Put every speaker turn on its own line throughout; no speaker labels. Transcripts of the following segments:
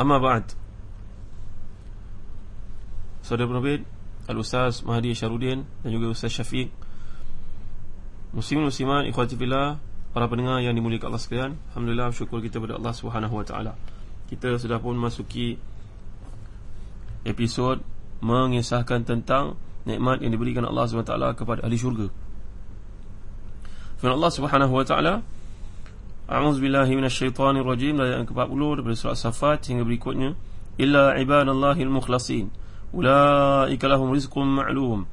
Amma ba'd. Saudara penerbit Al-Ustaz Mahdi Syarudin Dan juga Ustaz Syafiq. Muslimin-Muslimat Ikhwatifillah Para pendengar yang dimuliakan Allah sekalian Alhamdulillah syukur kita kepada Allah SWT Kita sudah pun masuki Episod Mengisahkan tentang nikmat yang diberikan Allah SWT kepada ahli syurga. Firman Allah Subhanahu wa taala A'udzu billahi minasyaitonir rajim dari yang ke-40 daripada surah Safat hingga berikutnya illa ibadallahil mukhlasin ulaika lahum rizqun ma'lum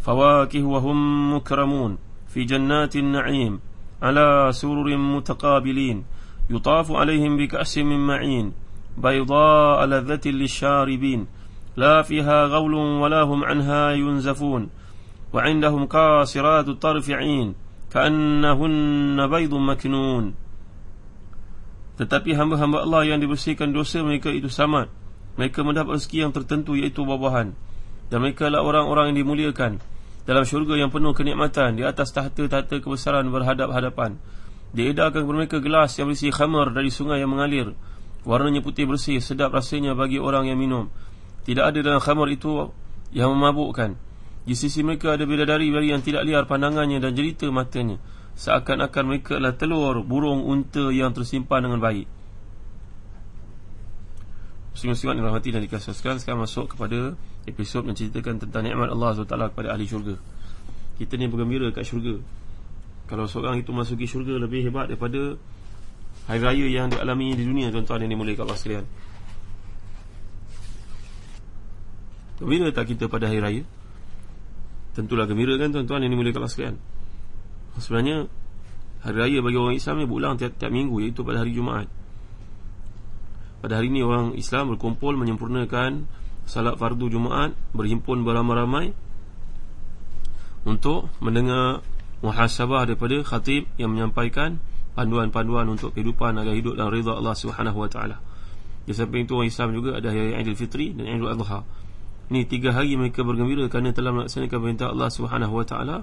fawakihu wa hum mukramun fi jannatin na'im ala sururin mutaqabilin yutafu alaihim bika'sin min ma'in بيضاء lisharibin la fiha ghawlun wa la hum 'anha yunzafun وعندهم قاصرات الطرف عين كأنهن بيض مكنون Tetapi hamba-hamba Allah yang dibersihkan dosa mereka itu sama mereka mendapat rezeki yang tertentu iaitu buah-buahan. Dan mereka adalah orang-orang yang dimuliakan. Dalam syurga yang penuh kenikmatan di atas tahta-tahta kebesaran berhadap-hadapan. Diedarkan kepada mereka gelas yang berisi khamar dari sungai yang mengalir. Warnanya putih bersih sedap rasanya bagi orang yang minum. Tidak ada dalam khamar itu yang memabukkan. Di sisi mereka ada bidadari yang tidak liar pandangannya dan jelita matanya seakan-akan mereka adalah telur burung unta yang tersimpan dengan baik. Muslim-muslimat yang rahmati dan dikasihkan Sekarang masuk kepada episod yang ceritakan tentang nikmat Allah SWT kepada ahli syurga. Kita ni bergembira kat syurga. Kalau seorang itu masuki syurga lebih hebat daripada Hari raya yang dialami di dunia Tuan-tuan yang dimulai kat Allah sekalian. Gembira tak kita pada hari raya? Tentulah gembira kan tuan-tuan yang dimulai kat Allah sekalian Sebenarnya Hari raya bagi orang Islam ni berulang tiap-tiap minggu Iaitu pada hari Jumaat pada hari ini orang Islam berkumpul menyempurnakan salat fardu Jumaat berhimpun beramai-ramai untuk mendengar muhasabah daripada khatib yang menyampaikan panduan-panduan untuk kehidupan agar hidup dalam rida Allah taala. Di samping itu orang Islam juga ada hari Aidilfitri dan Aidil Adha. Ini tiga hari mereka bergembira kerana telah melaksanakan perintah Allah wa taala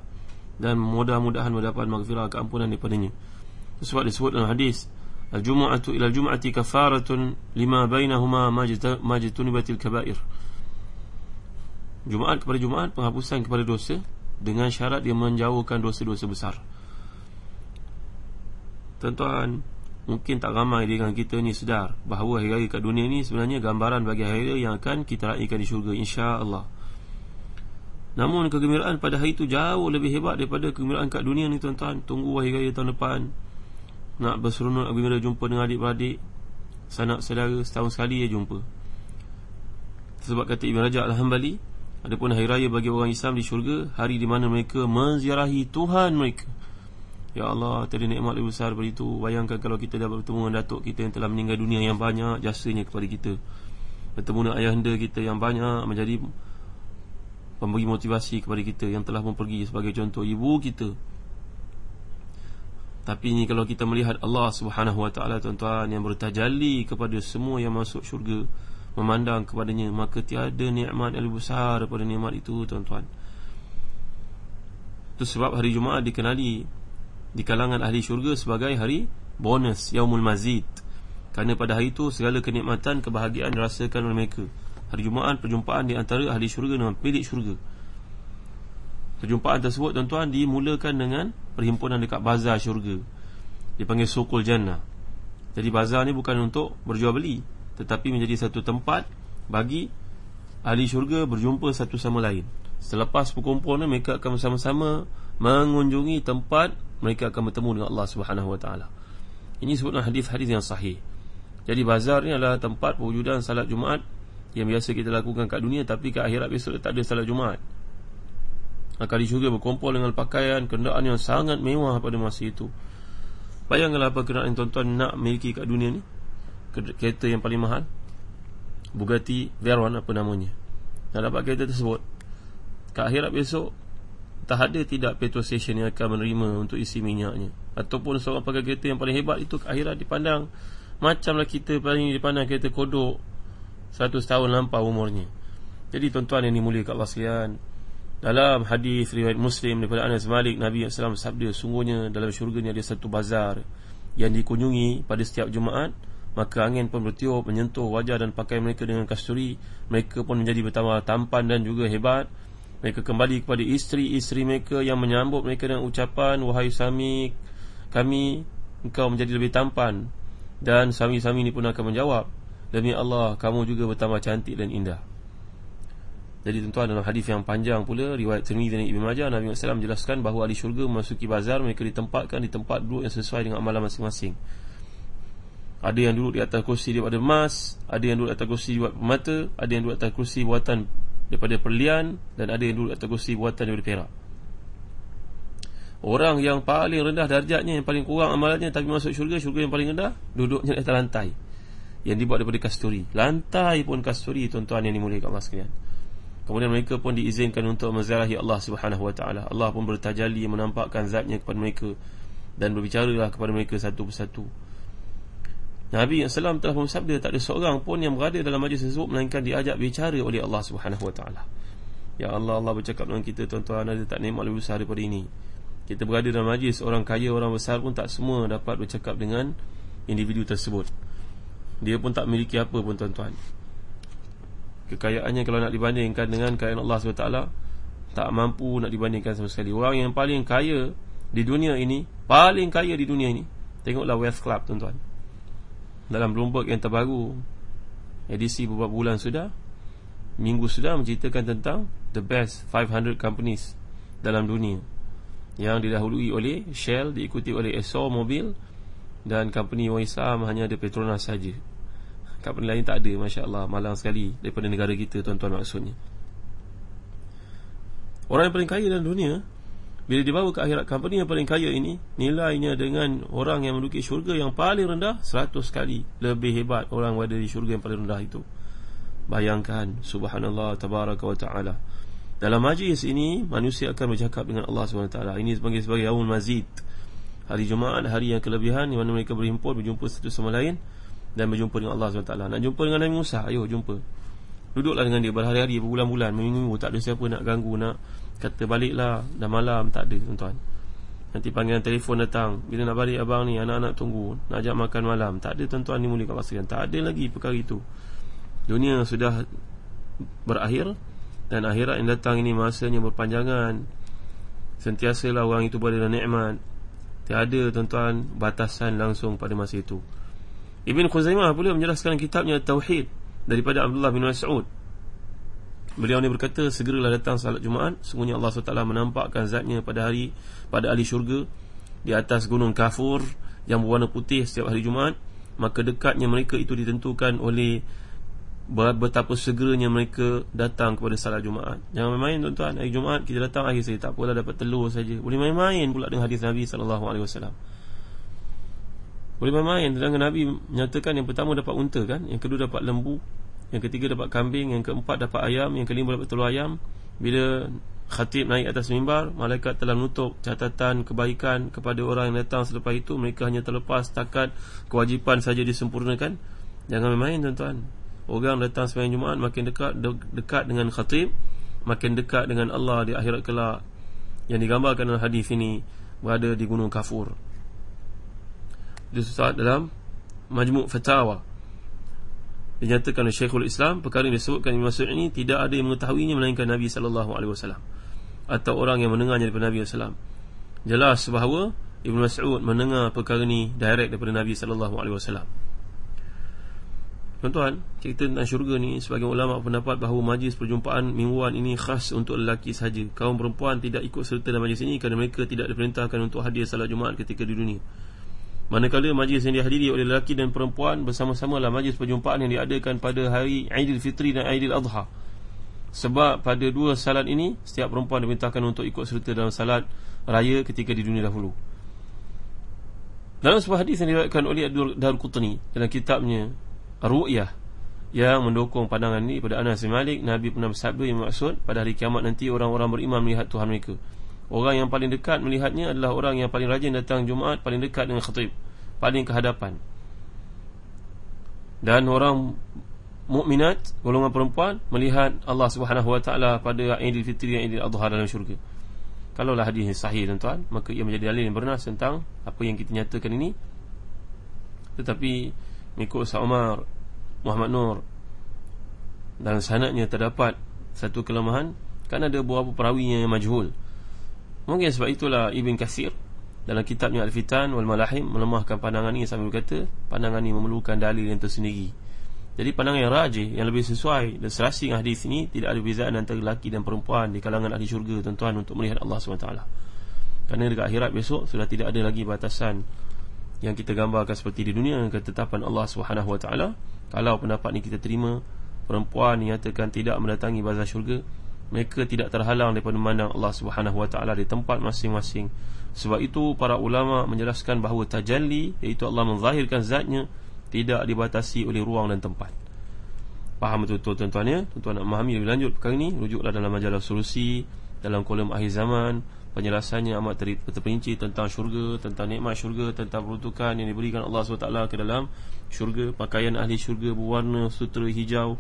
dan mudah-mudahan mendapat maghfirah keampunan daripadanya. Sebab disebut dalam hadis Al-jum'atu ila al-jum'ati kafaratun lima bainahuma majtunibatil kabair. Jumaat kepada Jumaat penghapusan kepada dosa dengan syarat dia menjauhkan dosa-dosa besar. Tuan-tuan, mungkin tak ramai di kalangan kita ni sedar bahawa hari raya kat dunia ni sebenarnya gambaran bagi hari yang akan kita raikan di syurga insya-Allah. Namun kegembiraan pada hari itu jauh lebih hebat daripada kegembiraan kat dunia ni tuan-tuan. Tunggu hari raya tahun depan. Nak berseronok apabila jumpa dengan adik-beradik sanak saudara setahun sekali dia jumpa. Sebab kata Ibn Rajab Al-Hambali adapun hari raya bagi orang Islam di syurga hari di mana mereka menziarahi Tuhan mereka. Ya Allah, tadi nikmat lebih besar daripada itu. Bayangkan kalau kita dapat bertemu dengan datuk kita yang telah meninggal dunia yang banyak Jasanya kepada kita. Bertemu dengan ayahanda kita yang banyak Menjadi pemberi motivasi kepada kita Yang telah pun pergi sebagai contoh ibu kita tapi ini kalau kita melihat Allah Taala tuan-tuan yang bertajalli kepada semua yang masuk syurga memandang kepadanya maka tiada nikmat yang lebih besar daripada nikmat itu tuan-tuan. Itu sebab hari Jumaat dikenali di kalangan ahli syurga sebagai hari bonus Yaumul Mazid. Kerana pada hari itu segala kenikmatan kebahagiaan dirasakan oleh mereka. Hari Jumaat perjumpaan di antara ahli syurga dengan pemilik syurga. Perjumpaan tersebut tuan-tuan dimulakan dengan perhimpunan dekat bazar syurga. Dipanggil Sukul Jannah. Jadi bazar ni bukan untuk berjual beli. tetapi menjadi satu tempat bagi ahli syurga berjumpa satu sama lain selepas perkumpulan mereka akan bersama-sama mengunjungi tempat mereka akan bertemu dengan Allah Subhanahu Wa Taala ini sebutlah hadis-hadis yang sahih jadi bazar ni adalah tempat perwujudan salat Jumaat yang biasa kita lakukan kat dunia tapi kat akhirat besok tak ada salat Jumaat. Kali juga berkumpul dengan pakaian kenderaan yang sangat mewah pada masa itu. Bayangkanlah apa kenderaan tuan-tuan nak miliki kat dunia ni. Kereta yang paling mahal. Bugatti Veyron apa namanya. Nak dapat kereta tersebut. Kat akhirat besok tak ada tidak petrol station yang akan menerima untuk isi minyaknya. Ataupun seorang pakai kereta yang paling hebat itu akhirat dipandang Macamlah kita paling dipandang kereta kodok Satu setahun lampau umurnya. Jadi tuan-tuan yang dimulia kat Allah sekalian Dalam hadis riwayat Muslim daripada Anas Malik Nabi SAW sabda Sungguhnya dalam syurga ni ada satu bazar Yang dikunjungi pada setiap Jumaat Maka angin pun bertiup menyentuh wajah dan pakai mereka dengan kasturi. Mereka pun menjadi bertambah tampan dan juga hebat. Mereka kembali kepada isteri-isteri mereka yang menyambut mereka dengan ucapan Wahai suami kami engkau menjadi lebih tampan. Dan suami-suami ini pun akan menjawab Demi Allah kamu juga bertambah cantik dan indah. Jadi tentu dalam hadis yang panjang pula Riwayat Tirmidhi dan Ibn Majah Nabi SAW menjelaskan bahawa ahli syurga memasuki bazar Mereka ditempatkan di tempat duduk yang sesuai dengan amalan masing-masing. Ada yang duduk di atas kursi daripada emas Ada yang duduk di atas kursi buat permata Ada yang duduk di atas kursi buatan daripada perlian Dan ada yang duduk di atas kursi buatan daripada perak. Orang yang paling rendah darjatnya Yang paling kurang amalannya Tapi masuk syurga Syurga yang paling rendah Duduknya di atas lantai Yang dibuat daripada kasturi. Lantai pun kasturi Tuan-tuan yang dimuliakan Allah sekalian. Kemudian mereka pun diizinkan Untuk menzarahi Allah subhanahu wa ta'ala. Allah pun bertajali Menampakkan zatnya kepada mereka Dan berbicaralah kepada mereka Satu persatu. Nabi SAW telah bersabda Tak ada seorang pun yang berada dalam majlis tersebut Melainkan diajak bicara oleh Allah subhanahu wa ta'ala. Ya Allah Allah bercakap dengan kita Tuan-tuan ada tak nikmat lebih besar daripada ini? Kita berada dalam majlis Orang kaya, orang besar pun tak semua dapat bercakap dengan Individu tersebut Dia pun tak memiliki apa pun tuan-tuan. Kekayaannya kalau nak dibandingkan dengan kekayaan Allah SWT Tak mampu nak dibandingkan sama sekali. Orang yang paling kaya di dunia ini Paling kaya di dunia ini Tengoklah Wealth Club tuan-tuan. Dalam Bloomberg yang terbaru Edisi beberapa bulan sudah Minggu sudah menceritakan tentang The best 500 companies Dalam dunia yang didahului oleh Shell diikuti oleh Esso Mobil dan company orang Islam hanya ada Petronas saja. Company lain tak ada masya-Allah malang sekali daripada negara kita tuan-tuan maksudnya. Orang yang paling kaya dalam dunia bila dibawa ke akhirat company yang paling kaya ini nilainya dengan orang yang menduduki syurga yang paling rendah 100 kali lebih hebat orang yang ada di syurga yang paling rendah itu. Bayangkan subhanallah tabaraka wa taala. Dalam majlis ini manusia akan bercakap dengan Allah SWT Ini sebagai sebagai yaumul mazid Hari Jumaat, hari yang kelebihan Di mana mereka berhimpun, berjumpa satu sama lain Dan berjumpa dengan Allah SWT Nak jumpa dengan Nabi Musa, ayo jumpa. Duduklah dengan dia berhari-hari, berbulan-bulan Minggu-minggu, tak ada siapa nak ganggu Nak kata baliklah, dah malam Tak ada tuan-tuan. Nanti panggilan telefon datang. Bila nak balik abang ni, anak-anak tunggu. Nak ajak makan malam. Tak ada tuan-tuan ni mula kat masa Tak ada lagi perkara itu. Dunia sudah berakhir dan akhirat yang datang ini masanya berpanjangan. Sentiasalah orang itu berada dalam nikmat. Tiada tuan-tuan batasan langsung pada masa itu Ibn Khuzaimah pula menjelaskan kitabnya Tauhid Daripada Abdullah bin Mas'ud Beliau ni berkata Segeralah datang salat Jumaat Sungguhnya Allah SWT menampakkan zatnya pada hari Pada ahli syurga Di atas gunung kafur Yang berwarna putih setiap hari Jumaat Maka dekatnya mereka itu ditentukan oleh betapa segeranya mereka datang kepada salat Jumaat. Jangan main-main tuan-tuan. Hari Jumaat kita datang akhir saya tak apalah dapat telur saja. Boleh main-main pula dengan hadis Nabi sallallahu alaihi wasallam. Boleh main-main dengan Nabi menyatakan yang pertama dapat unta kan, yang kedua dapat lembu, yang ketiga dapat kambing, yang keempat dapat ayam, yang kelima dapat telur ayam. Bila khatib naik atas mimbar, malaikat telah menutup catatan kebaikan kepada orang yang datang selepas itu, mereka hanya terlepas takat kewajipan saja disempurnakan. Jangan main-main tuan-tuan. Orang datang sembahyang Jumaat makin dekat de- dekat dengan khatib, makin dekat dengan Allah di akhirat kelak. Yang digambarkan dalam hadis ini berada di Gunung Kafur. Disebut dalam Majmu' Fatawa. Dinyatakan oleh Syekhul Islam perkara yang disebutkan Ibn Mas'ud ini tidak ada yang mengetahuinya melainkan Nabi sallallahu alaihi wasallam atau orang yang mendengarnya daripada Nabi sallallahu Jelas bahawa Ibn Mas'ud mendengar perkara ini direct daripada Nabi sallallahu alaihi wasallam. Tuan-tuan, cerita tentang syurga ni sebagian ulama pendapat bahawa majlis perjumpaan mingguan ini khas untuk lelaki sahaja. Kaum perempuan tidak ikut serta dalam majlis ini kerana mereka tidak diperintahkan untuk hadir salat Jumaat ketika di dunia. Manakala majlis yang dihadiri oleh lelaki dan perempuan bersama-sama adalah majlis perjumpaan yang diadakan pada hari Aidilfitri dan Aidil-Adha. Sebab pada dua salat ini setiap perempuan diperintahkan untuk ikut serta dalam salat raya ketika di dunia dahulu. Dalam sebuah hadis yang diriwayatkan oleh Darul Qutni dalam kitabnya ru'yah yang mendukung pandangan ini pada Anas bin Malik Nabi pernah bersabda yang maksud pada hari kiamat nanti orang-orang beriman melihat Tuhan mereka orang yang paling dekat melihatnya adalah orang yang paling rajin datang Jumaat paling dekat dengan khatib paling kehadapan dan orang mukminat golongan perempuan melihat Allah taala pada Idul Fitri dan Idul Adha dalam syurga. Kalaulah hadis ini sahih tuan-tuan maka ia menjadi dalil yang bernas tentang apa yang kita nyatakan ini. Tetapi mengikut Ustaz Umar Muhammad Nur dan sanadnya terdapat satu kelemahan. Kan ada beberapa perawinya yang majhul mungkin sebab itulah Ibn Kathir dalam kitabnya Al-Fitan wal Malahim melemahkan pandangan ini sambil berkata pandangan ini memerlukan dalil yang tersendiri. Jadi pandangan yang rajih yang lebih sesuai dan serasi dengan hadis ini tidak ada perbezaan antara lelaki dan perempuan di kalangan ahli syurga tuan-tuan untuk melihat Allah SWT. Kerana dekat akhirat besok sudah tidak ada lagi batasan yang kita gambarkan seperti di dunia ketetapan Allah Taala kalau pendapat ini kita terima perempuan nyatakan tidak mendatangi bazar syurga mereka tidak terhalang daripada memandang Allah Subhanahu Wa Taala di tempat masing-masing sebab itu para ulama menjelaskan bahawa tajalli iaitu Allah menzahirkan zatnya tidak dibatasi oleh ruang dan tempat faham betul-betul tuan-tuan ya tuan-tuan nak memahami lebih lanjut perkara ini rujuklah dalam majalah solusi dalam kolom akhir zaman penjelasannya amat terperinci tentang syurga, tentang nikmat syurga, tentang peruntukan yang diberikan Allah SWT ke dalam syurga, pakaian ahli syurga berwarna sutera hijau.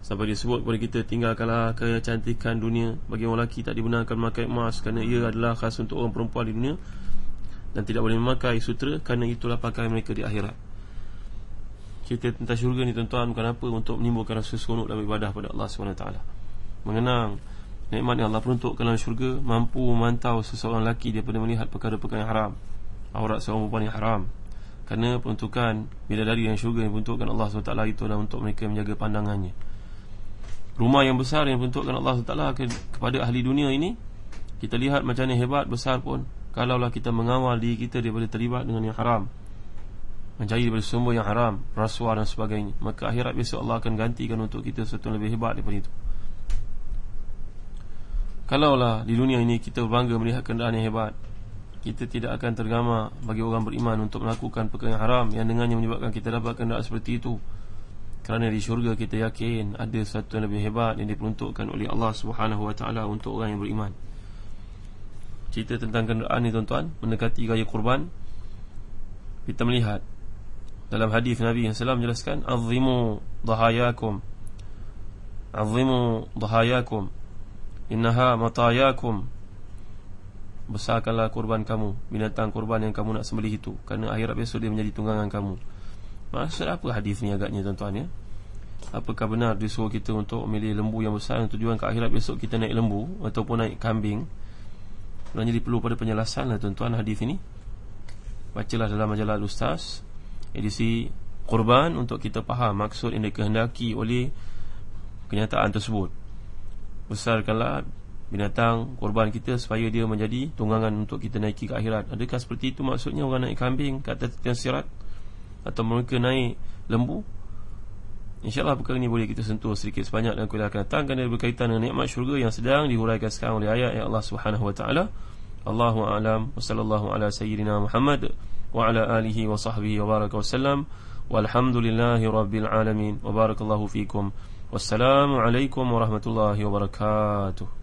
Sampai disebut kepada kita tinggalkanlah kecantikan dunia bagi orang lelaki tak dibenarkan memakai emas kerana ia adalah khas untuk orang perempuan di dunia dan tidak boleh memakai sutera kerana itulah pakaian mereka di akhirat. Cerita tentang syurga ni tuan-tuan bukan apa untuk menimbulkan rasa seronok dalam ibadah pada Allah SWT. Mengenang Nikmat yang Allah peruntukkan dalam syurga Mampu memantau seseorang lelaki Daripada melihat perkara-perkara yang haram Aurat seorang perempuan yang haram Kerana peruntukan Bidadari yang syurga yang peruntukkan Allah SWT Itu adalah untuk mereka menjaga pandangannya Rumah yang besar yang peruntukkan Allah SWT Kepada ahli dunia ini Kita lihat macam ni hebat besar pun. Kalaulah kita mengawal diri kita Daripada terlibat dengan yang haram Mencari daripada sumber yang haram Rasuah dan sebagainya Maka akhirat besok Allah akan gantikan untuk kita Sesuatu yang lebih hebat daripada itu. Kalaulah di dunia ini kita berbangga melihat kenderaan yang hebat Kita tidak akan tergama bagi orang beriman untuk melakukan perkara yang haram Yang dengannya menyebabkan kita dapat kenderaan seperti itu Kerana di syurga kita yakin ada satu yang lebih hebat Yang diperuntukkan oleh Allah SWT untuk orang yang beriman. Cerita tentang kenderaan ini tuan-tuan Mendekati gaya kurban Kita melihat Dalam hadis Nabi SAW menjelaskan Azimu dahayakum. Azimu dahayakum. Innaha matayakum. Besarkanlah kurban kamu Binatang kurban yang kamu nak sembelih itu Kerana akhirat besok dia menjadi tunggangan kamu Maksud apa hadis ni agaknya tuan-tuan ya? Apakah benar disuruh kita untuk memilih lembu yang besar Yang tujuan ke akhirat besok kita naik lembu Ataupun naik kambing? Dan jadi perlu pada penjelasan lah tuan-tuan hadis ini. Bacalah dalam majalah Ustaz Edisi kurban untuk kita faham Maksud yang dikehendaki oleh Kenyataan tersebut. Besarkanlah binatang korban kita supaya dia menjadi tunggangan untuk kita naiki ke akhirat. Adakah seperti itu maksudnya orang naik kambing kat atas tiang sirat atau mereka naik lembu? InsyaAllah perkara ini boleh kita sentuh sedikit sebanyak dan kuliah akan datang kerana berkaitan dengan nikmat syurga yang sedang dihuraikan sekarang oleh ayat yang Allah Subhanahu wa taala. Allahu a'lam wa sallallahu ala sayyidina Muhammad wa ala alihi wa sahbihi wa baraka wa sallam. Walhamdulillahi rabbil alamin. Wa barakallahu fikum. Wassalamualaikum warahmatullahi wabarakatuh